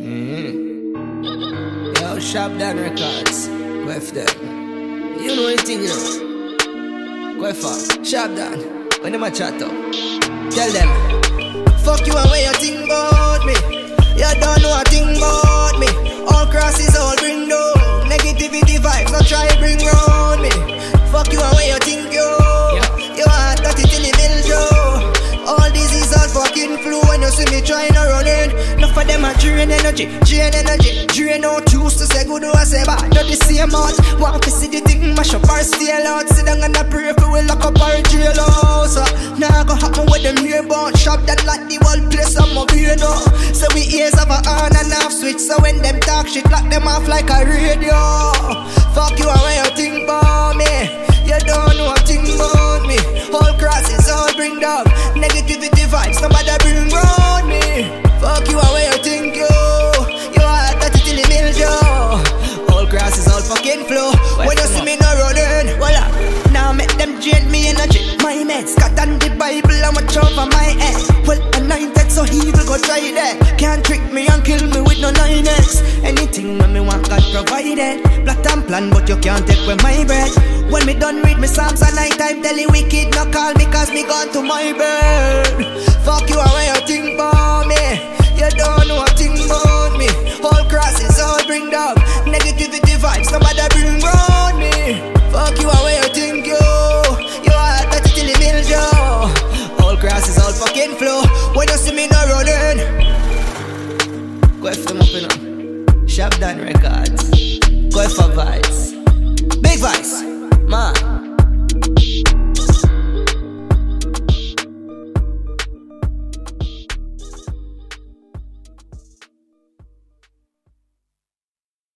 Mmm. Yo, Shop down Records. With them. You know anything, you know. Go far. Shop down. When them a chat up. Tell them. Fuck you and where you think about me. You don't know trying to run in, enough of them are drain energy, drain energy, drain out. Choose to say good or say bad, not the same out. Want to see the thing mash up our steel out. Sit down and I pray for we lock up our jail house. Uh, Now go happen with them neighbor shop that like the whole place I'm a no. So we ears have a on and off switch. So when them talk shit, lock them off like a radio. Fuck you and when you think about me. You don't know a thing about me. All crosses, all bring down negativity vibes. Nobody bring All fucking flow. When you see me no running, voila. Now make them drain me energy. My meds, got on the Bible, I'm watch over my head. Well, anointed, so evil go try that. Can't trick me and kill me with no 9x. Anything when me want, God provided. Black and plan, but you can't take away my bread. When me done read me Psalms at night time, tell the wicked no call me cause me gone to my bed. Shabdan Records, Go for Vibes.